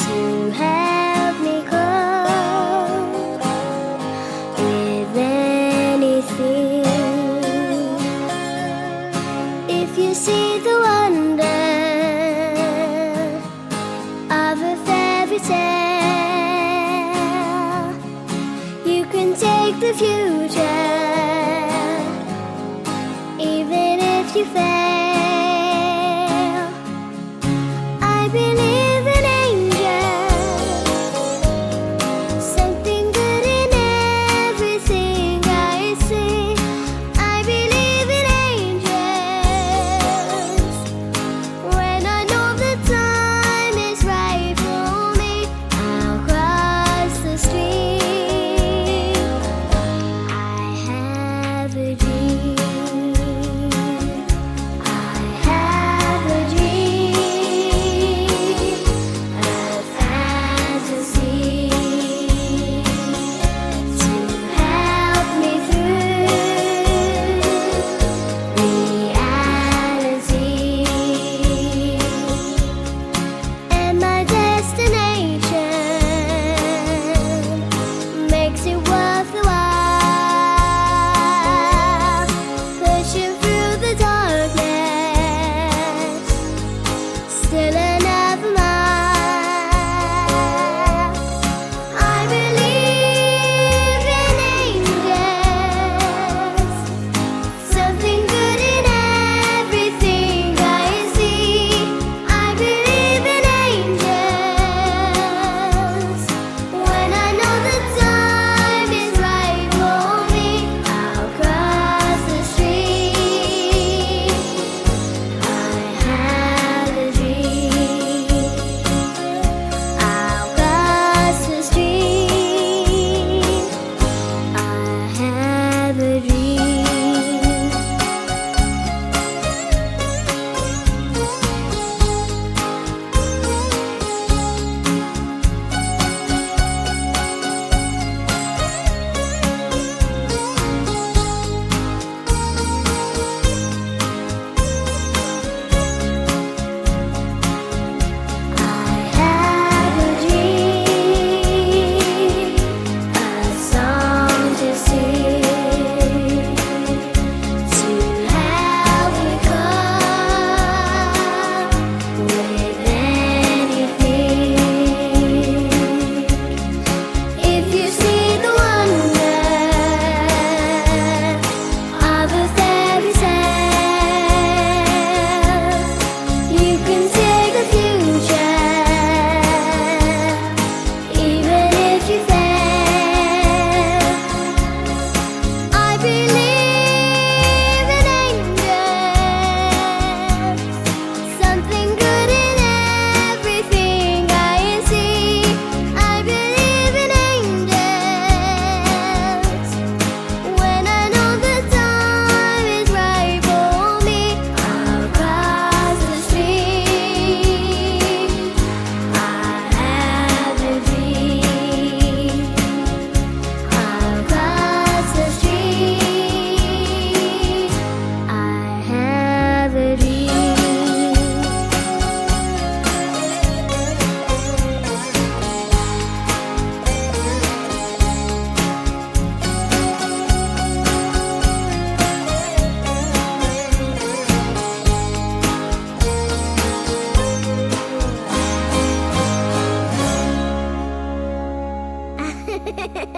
to have me come with anything. If you see the wonder of a fairy tale, you can take the future, even if you fail.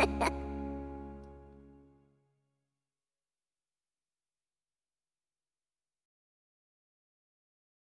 ha ha ha